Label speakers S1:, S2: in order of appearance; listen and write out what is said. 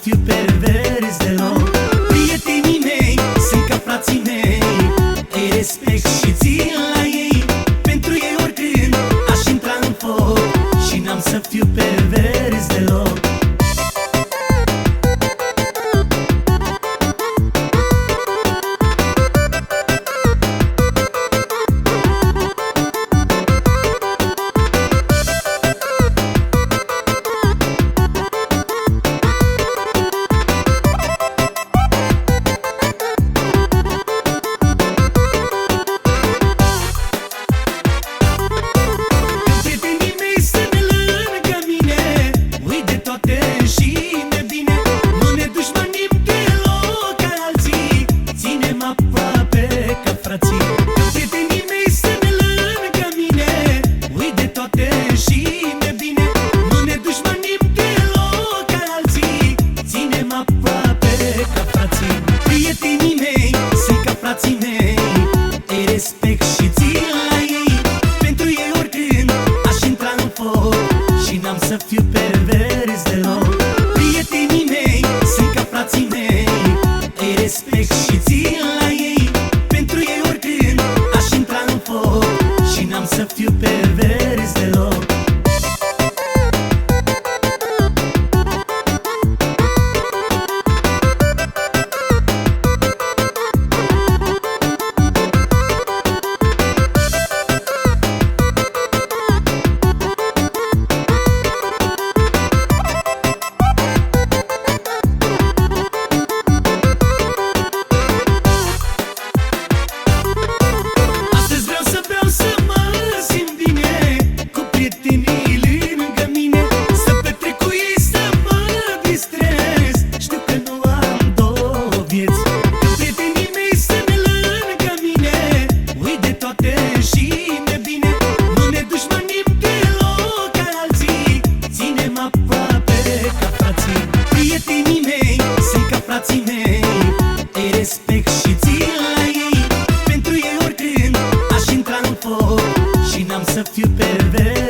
S1: fiu pervers deloc. Prietenii mei sunt ca frații mei. Îi respect și țin la ei. Pentru ei oricând aș intra în foc Și n-am să fiu pervers a few perder.